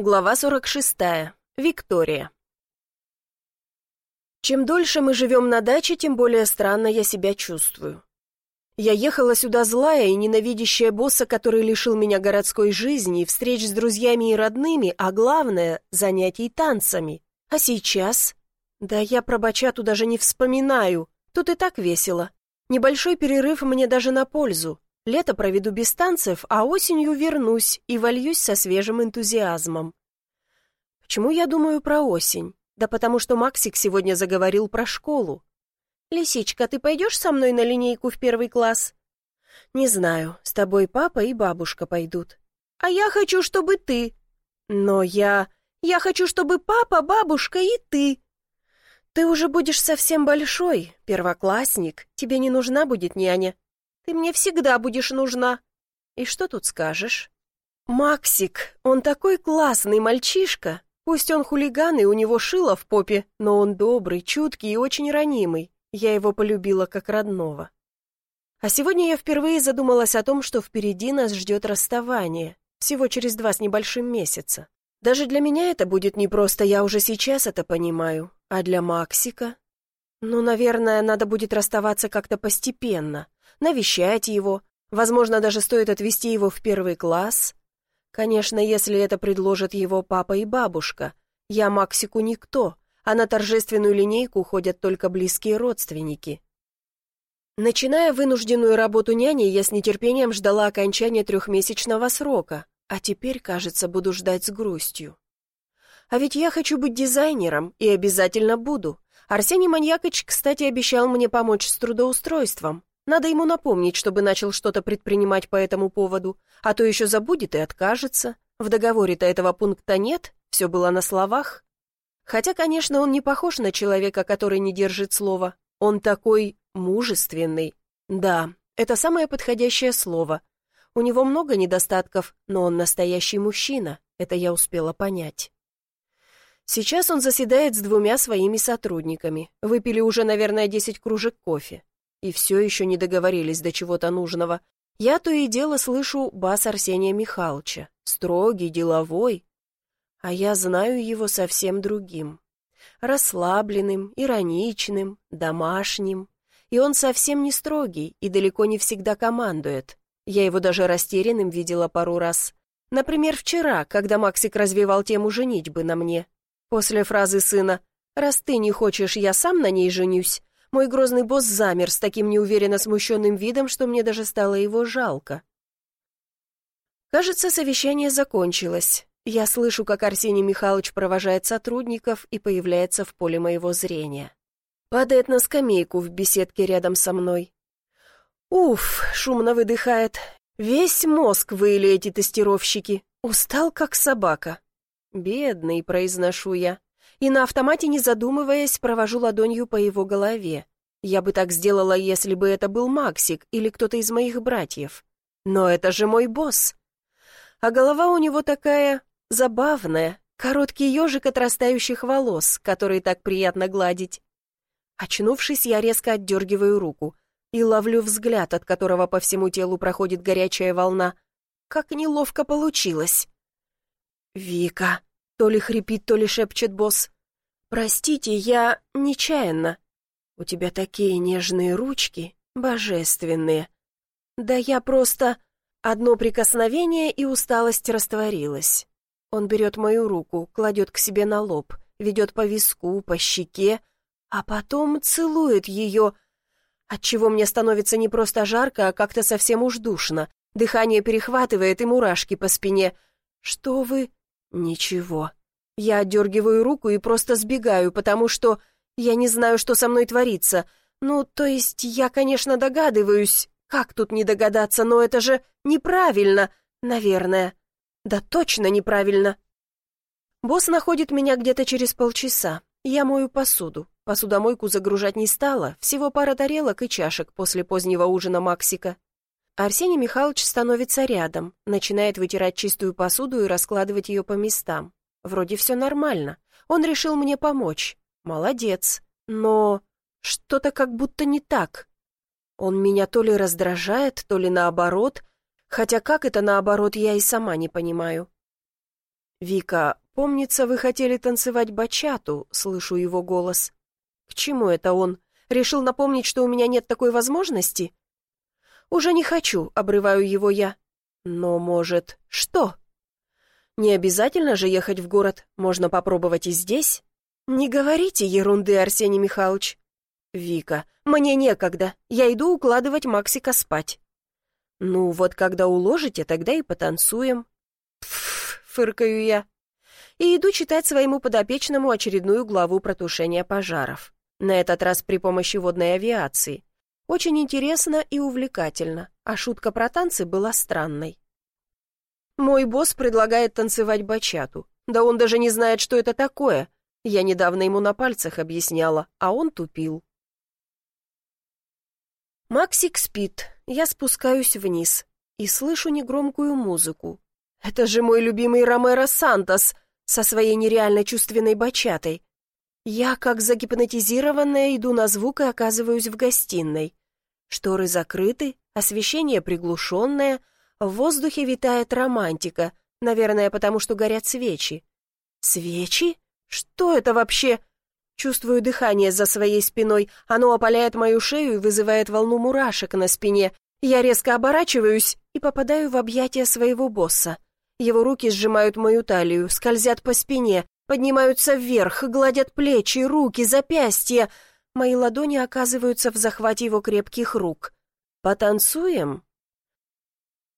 Глава 46. Виктория. Чем дольше мы живем на даче, тем более странно я себя чувствую. Я ехала сюда злая и ненавидящая босса, который лишил меня городской жизни, встреч с друзьями и родными, а главное — занятий танцами. А сейчас? Да я про бачату даже не вспоминаю. Тут и так весело. Небольшой перерыв мне даже на пользу. Лето проведу без танцев, а осенью вернусь и вольюсь со свежим энтузиазмом. Почему я думаю про осень? Да потому что Максик сегодня заговорил про школу. «Лисичка, ты пойдешь со мной на линейку в первый класс?» «Не знаю, с тобой папа и бабушка пойдут». «А я хочу, чтобы ты». «Но я... Я хочу, чтобы папа, бабушка и ты». «Ты уже будешь совсем большой, первоклассник, тебе не нужна будет няня. Ты мне всегда будешь нужна. И что тут скажешь? Максик, он такой классный мальчишка. Пусть он хулиган и у него шило в попе, но он добрый, чуткий и очень ранимый. Я его полюбила как родного. А сегодня я впервые задумалась о том, что впереди нас ждет расставание. Всего через два с небольшим месяца. Даже для меня это будет непросто, я уже сейчас это понимаю. А для Максика? Ну, наверное, надо будет расставаться как-то постепенно навещать его, возможно, даже стоит отвезти его в первый класс. Конечно, если это предложат его папа и бабушка. Я Максику никто, а на торжественную линейку ходят только близкие родственники. Начиная вынужденную работу няни, я с нетерпением ждала окончания трехмесячного срока, а теперь, кажется, буду ждать с грустью. А ведь я хочу быть дизайнером и обязательно буду. Арсений Маньякович, кстати, обещал мне помочь с трудоустройством. Надо ему напомнить, чтобы начал что-то предпринимать по этому поводу, а то еще забудет и откажется. В договоре-то этого пункта нет, все было на словах. Хотя, конечно, он не похож на человека, который не держит слова. Он такой мужественный. Да, это самое подходящее слово. У него много недостатков, но он настоящий мужчина, это я успела понять. Сейчас он заседает с двумя своими сотрудниками. Выпили уже, наверное, десять кружек кофе и все еще не договорились до чего-то нужного. Я то и дело слышу бас Арсения Михайловича, строгий, деловой, а я знаю его совсем другим. Расслабленным, ироничным, домашним. И он совсем не строгий и далеко не всегда командует. Я его даже растерянным видела пару раз. Например, вчера, когда Максик развивал тему женитьбы на мне. После фразы сына «Раз ты не хочешь, я сам на ней женюсь», мой грозный босс замер с таким неуверенно смущенным видом, что мне даже стало его жалко. Кажется, совещание закончилось. Я слышу, как Арсений Михайлович провожает сотрудников и появляется в поле моего зрения. Падает на скамейку в беседке рядом со мной. Уф, шумно выдыхает. Весь мозг выили эти тестировщики. Устал, как собака. Бедный, произношу я и на автомате, не задумываясь, провожу ладонью по его голове. Я бы так сделала, если бы это был Максик или кто-то из моих братьев. Но это же мой босс. А голова у него такая забавная, короткий ежик отрастающих волос, который так приятно гладить. Очнувшись, я резко отдергиваю руку и ловлю взгляд, от которого по всему телу проходит горячая волна. Как неловко получилось. «Вика», то ли хрипит, то ли шепчет босс. «Простите, я нечаянно. У тебя такие нежные ручки, божественные. Да я просто...» Одно прикосновение, и усталость растворилась. Он берет мою руку, кладет к себе на лоб, ведет по виску, по щеке, а потом целует ее, отчего мне становится не просто жарко, а как-то совсем уж душно. Дыхание перехватывает и мурашки по спине. «Что вы...» Ничего. Я отдергиваю руку и просто сбегаю, потому что я не знаю, что со мной творится. Ну, то есть я, конечно, догадываюсь. Как тут не догадаться, но это же неправильно, наверное. Да точно неправильно. Босс находит меня где-то через полчаса. Я мою посуду. Посудомойку загружать не стала, всего пара тарелок и чашек после позднего ужина Максика. Арсений Михайлович становится рядом, начинает вытирать чистую посуду и раскладывать ее по местам. Вроде все нормально. Он решил мне помочь. Молодец. Но что-то как будто не так. Он меня то ли раздражает, то ли наоборот, хотя как это наоборот, я и сама не понимаю. «Вика, помнится, вы хотели танцевать бачату», — слышу его голос. «К чему это он? Решил напомнить, что у меня нет такой возможности?» «Уже не хочу», — обрываю его я. «Но, может, что?» «Не обязательно же ехать в город, можно попробовать и здесь». «Не говорите ерунды, Арсений Михайлович». «Вика, мне некогда, я иду укладывать Максика спать». «Ну, вот когда уложите, тогда и потанцуем». «Пф, фыркаю я. И иду читать своему подопечному очередную главу про тушение пожаров. На этот раз при помощи водной авиации. Очень интересно и увлекательно, а шутка про танцы была странной. Мой босс предлагает танцевать бачату. Да он даже не знает, что это такое. Я недавно ему на пальцах объясняла, а он тупил. Максик спит, я спускаюсь вниз и слышу негромкую музыку. Это же мой любимый Ромеро Сантос со своей нереально чувственной бачатой. Я, как загипнотизированная, иду на звук и оказываюсь в гостиной. Шторы закрыты, освещение приглушенное, в воздухе витает романтика, наверное, потому что горят свечи. Свечи? Что это вообще? Чувствую дыхание за своей спиной, оно опаляет мою шею и вызывает волну мурашек на спине. Я резко оборачиваюсь и попадаю в объятия своего босса. Его руки сжимают мою талию, скользят по спине, поднимаются вверх, гладят плечи, руки, запястья. Мои ладони оказываются в захвате его крепких рук. «Потанцуем?»